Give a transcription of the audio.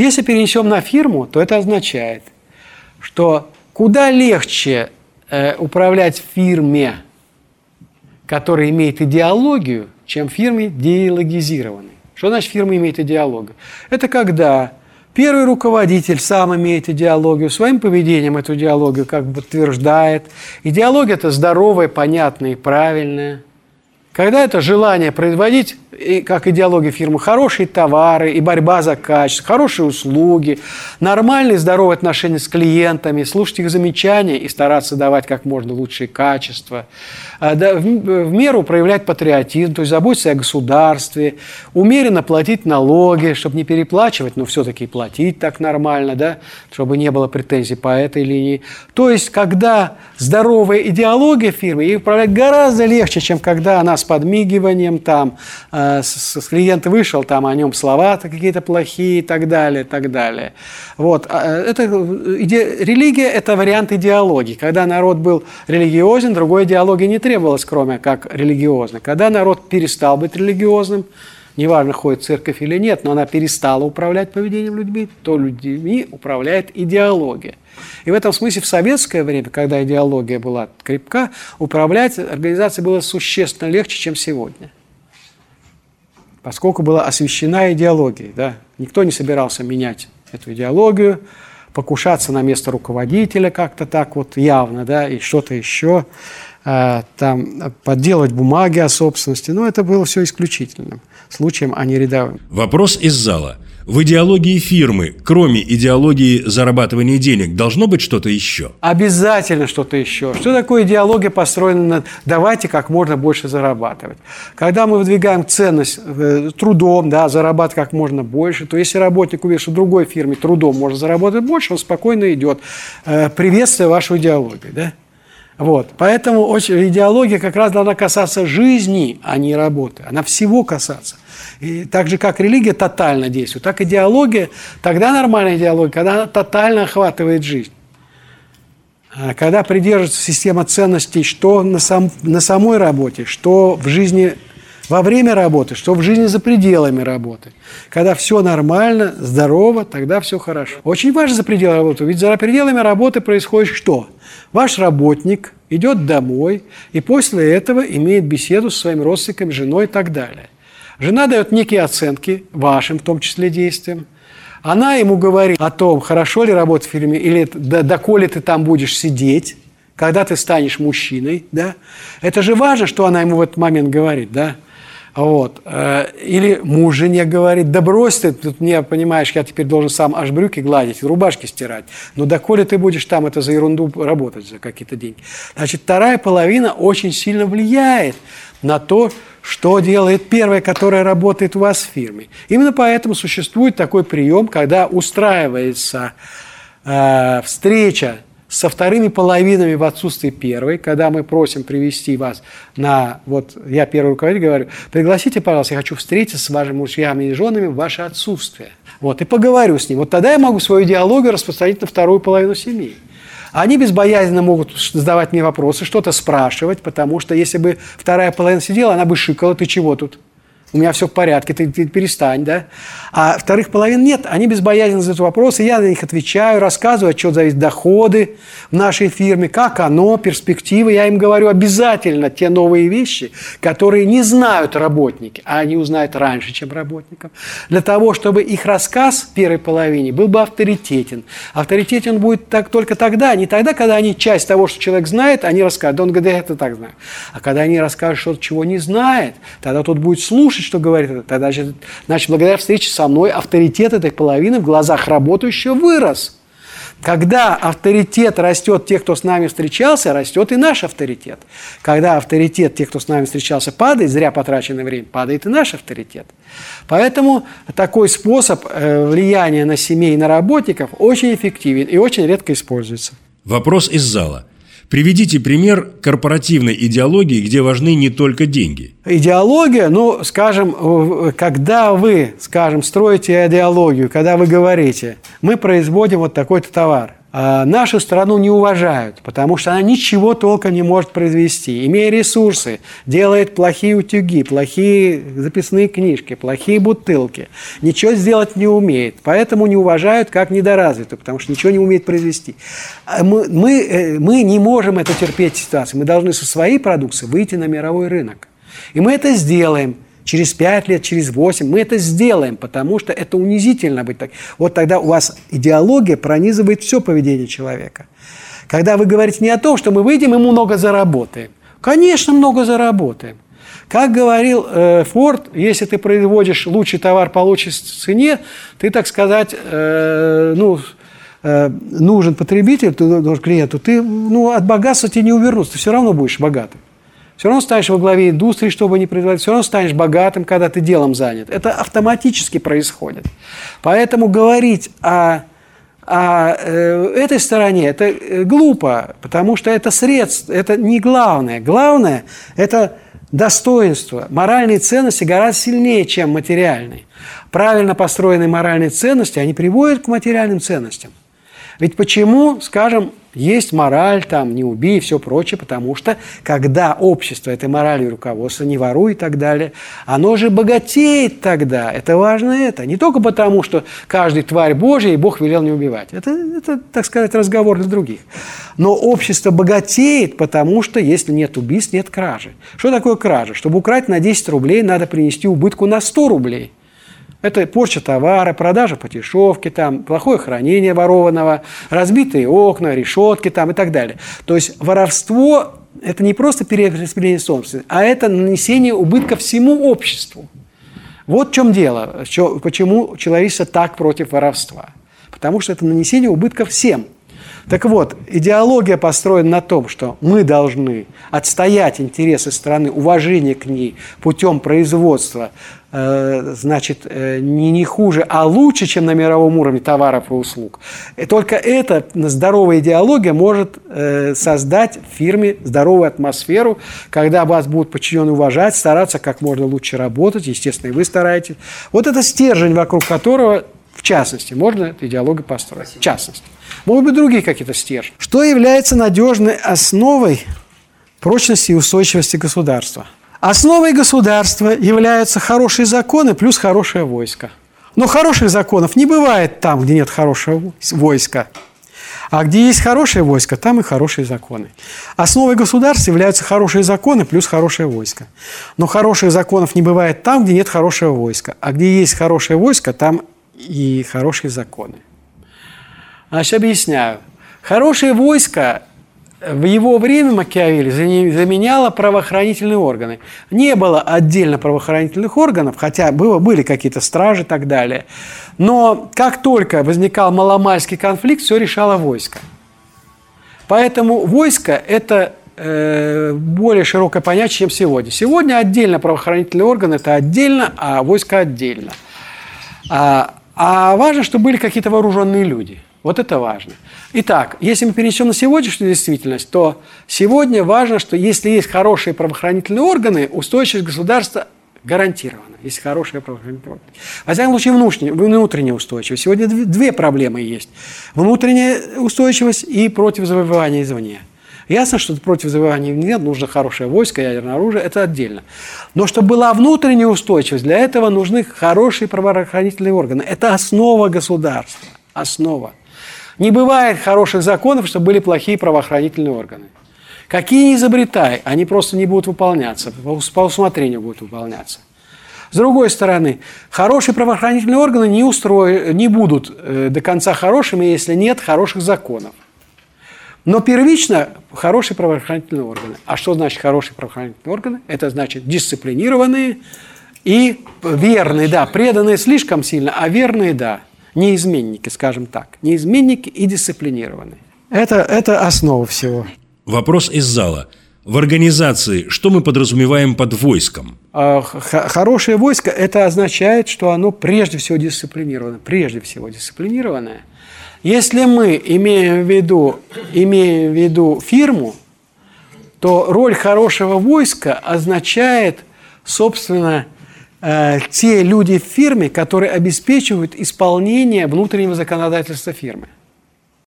Если перенесем на фирму, то это означает, что куда легче э, управлять фирме, которая имеет идеологию, чем фирме диалогизированной. Что значит фирма имеет идеологию? Это когда первый руководитель сам имеет идеологию, своим поведением эту идеологию как бы подтверждает. Идеология – это здоровая, понятная и правильная – когда это желание производить, как идеология фирмы, хорошие товары и борьба за качество, хорошие услуги, нормальные здоровые отношения с клиентами, слушать их замечания и стараться давать как можно лучшее качество, а, в меру проявлять патриотизм, то есть заботиться о государстве, умеренно платить налоги, чтобы не переплачивать, но все-таки платить так нормально, да, чтобы не было претензий по этой линии. То есть, когда здоровая идеология фирмы, ей управлять гораздо легче, чем когда она с подмигиванием, там, э, клиент вышел, там о нем слова какие-то плохие и так далее, так далее. Вот. А, э, это, иде, религия – это вариант идеологии. Когда народ был религиозен, другой идеологии не требовалось, кроме как религиозной. Когда народ перестал быть религиозным, неважно, ходит в церковь или нет, но она перестала управлять поведением людьми, то людьми управляет идеология. И в этом смысле в советское время, когда идеология была крепка, управлять организацией было существенно легче, чем сегодня. Поскольку была освещена идеологией. Да? Никто не собирался менять эту идеологию, покушаться на место руководителя как-то так вот явно, да, и что-то еще, там, подделать бумаги о собственности. Но это было все исключительным случаем, а не рядовым. Вопрос из зала – в идеологии фирмы, кроме идеологии зарабатывания денег, должно быть что-то еще? Обязательно что-то еще. Что такое идеология, построена на «давайте как можно больше зарабатывать». Когда мы выдвигаем ценность э, трудом, да, зарабатывать как можно больше, то если работник увидит, что в другой фирме трудом можно заработать больше, он спокойно идет. Э, приветствуя вашу идеологию. Да? Вот. Поэтому очень, идеология как раз должна касаться жизни, а не работы. Она всего касаться. И так же, как религия тотально действует, так идеология, тогда нормальная идеология, когда она тотально охватывает жизнь. А когда придерживается система ценностей, что на, сам, на самой работе, что в жизни во время работы, что в жизни за пределами работы. Когда все нормально, здорово, тогда все хорошо. Очень важно за пределами работы, ведь за пределами работы происходит что? Ваш работник идет домой и после этого имеет беседу со своими родственниками, женой и так далее. Жена дает некие оценки вашим, в том числе, действиям. Она ему говорит о том, хорошо ли работать в фирме, или доколе ты там будешь сидеть, когда ты станешь мужчиной. Да? Это же важно, что она ему в этот момент говорит. Да? Вот. Э, или муж жене говорит, да брось ты, тут мне, понимаешь, я теперь должен сам аж брюки гладить, рубашки стирать. Ну, доколе ты будешь там это за ерунду работать, за какие-то деньги. Значит, вторая половина очень сильно влияет на то, что делает первая, которая работает у вас в фирме. Именно поэтому существует такой прием, когда устраивается э, встреча со вторыми половинами в отсутствии первой, когда мы просим привести вас на, вот я первый руководитель говорю, пригласите, пожалуйста, я хочу встретиться с вашими мужьями и женами в ваше отсутствие. Вот, и поговорю с ним. Вот тогда я могу свою идеологию распространить на вторую половину семьи. Они безбоязненно могут задавать мне вопросы, что-то спрашивать, потому что если бы вторая половина сидела, она бы шикала, ты чего тут? У меня все в порядке, ты, ты перестань, да. А вторых половин нет, они безбоязненно задают вопросы, я на них отвечаю, рассказываю, от чего зависят доходы в нашей фирме, как оно, перспективы. Я им говорю обязательно те новые вещи, которые не знают работники, а они узнают раньше, чем работникам. Для того, чтобы их рассказ в первой половине был бы авторитетен. Авторитетен будет так, только тогда, не тогда, когда они часть того, что человек знает, они расскажут. Он говорит, я это так знаю. А когда они расскажут что-то, чего не знает, тогда тот будет слушать, слушать, что говорит, тогда, значит, значит, благодаря встрече со мной авторитет этой половины в глазах работающего вырос. Когда авторитет растет тех, кто с нами встречался, растет и наш авторитет. Когда авторитет тех, кто с нами встречался, падает, зря потраченное время, падает и наш авторитет. Поэтому такой способ э, влияния на семей и на работников очень эффективен и очень редко используется. Вопрос из зала. Приведите пример корпоративной идеологии, где важны не только деньги. Идеология, ну, скажем, когда вы, скажем, строите идеологию, когда вы говорите, мы производим вот такой-то товар, нашу страну не уважают, потому что она ничего толком не может произвести. Имея ресурсы, делает плохие утюги, плохие записные книжки, плохие бутылки. Ничего сделать не умеет. Поэтому не уважают как недоразвитую, потому что ничего не умеет произвести. А мы, мы, э, мы не можем это терпеть ситуацию. Мы должны со своей продукцией выйти на мировой рынок. И мы это сделаем – через 5 лет, через 8. Мы это сделаем, потому что это унизительно быть так. Вот тогда у вас идеология пронизывает все поведение человека. Когда вы говорите не о том, что мы выйдем и много заработаем. Конечно, много заработаем. Как говорил э, Форд, если ты производишь лучший товар по лучшей цене, ты, так сказать, э, ну, э, нужен потребитель, ты, клиенту, ты ну, от богатства тебе не увернуться, ты все равно будешь богатым. Все равно станешь во главе индустрии, чтобы не производить, все равно станешь богатым, когда ты делом занят. Это автоматически происходит. Поэтому говорить о, о э, этой стороне это э, глупо, потому что это средство, это не главное. Главное – это достоинство. Моральные ценности гораздо сильнее, чем материальные. Правильно построенные моральные ценности, они приводят к материальным ценностям. Ведь почему, скажем, есть мораль, там, не убей и все прочее, потому что когда общество этой моралью руководство, не воруй и так далее, оно же богатеет тогда. Это важно это. Не только потому, что каждый тварь Божия, и Бог велел не убивать. Это, это, так сказать, разговор для других. Но общество богатеет, потому что если нет убийств, нет кражи. Что такое кража? Чтобы украть на 10 рублей, надо принести убытку на 100 рублей. Это порча товара, продажа по дешевке, там, плохое хранение ворованного, разбитые окна, решетки там, и так далее. То есть воровство – это не просто перераспределение собственности, а это нанесение убытка всему обществу. Вот в чем дело, почему человечество так против воровства. Потому что это нанесение убытка всем – так вот, идеология построена на том, что мы должны отстоять интересы страны, уважение к ней путем производства, э, значит, э, не, не хуже, а лучше, чем на мировом уровне товаров и услуг. И только эта здоровая идеология может э, создать в фирме здоровую атмосферу, когда вас будут подчиненные уважать, стараться как можно лучше работать, естественно, и вы стараетесь. Вот это стержень, вокруг которого, в частности, можно эту идеологию построить. В частности. Могут быть другие какие-то стержни. Что является надежной основой прочности и устойчивости государства? Основой государства являются хорошие законы плюс хорошее войско. Но хороших законов не бывает там, где нет хорошего войска. А где есть хорошее войско, там и хорошие законы. Основой государства являются хорошие законы плюс хорошее войско. Но хороших законов не бывает там, где нет хорошего войска. А где есть хорошее войско, там и хорошие законы. Значит, объясняю. Хорошее войско в его время Макиавелли заменяло правоохранительные органы. Не было отдельно правоохранительных органов, хотя было, были какие-то стражи и так далее. Но как только возникал маломальский конфликт, все решало войско. Поэтому войско – это э, более широкое понятие, чем сегодня. Сегодня отдельно правоохранительные органы – это отдельно, а войско отдельно. А, а важно, чтобы были какие-то вооруженные люди – вот это важно. Итак, если мы перенесем на сегодняшнюю действительность, то сегодня важно, что если есть хорошие правоохранительные органы, устойчивость государства гарантирована, если хорошие правоохранительные органы. Во всяком случае, внутренняя, внутренняя устойчивость. Сегодня две проблемы есть. Внутренняя устойчивость и против завоевания извне. Ясно, что против завоевания нет, нужно хорошее войско, ядерное оружие, это отдельно. Но чтобы была внутренняя устойчивость, для этого нужны хорошие правоохранительные органы. Это основа государства. Основа. Не бывает хороших законов, чтобы были плохие правоохранительные органы. Какие изобретай, они просто не будут выполняться, по усмотрению будут выполняться. С другой стороны, хорошие правоохранительные органы не, устроят, не будут э, до конца хорошими, если нет хороших законов. Но первично хорошие правоохранительные органы. А что значит хорошие правоохранительные органы? Это значит дисциплинированные и верные, да, преданные слишком сильно, а верные, да неизменники, скажем так. Неизменники и дисциплинированные. Это, это основа всего. Вопрос из зала. В организации что мы подразумеваем под войском? А, хорошее войско – это означает, что оно прежде всего дисциплинировано. Прежде всего дисциплинированное. Если мы имеем в виду, имеем в виду фирму, то роль хорошего войска означает, собственно, Э, те люди в фирме, которые обеспечивают исполнение внутреннего законодательства фирмы.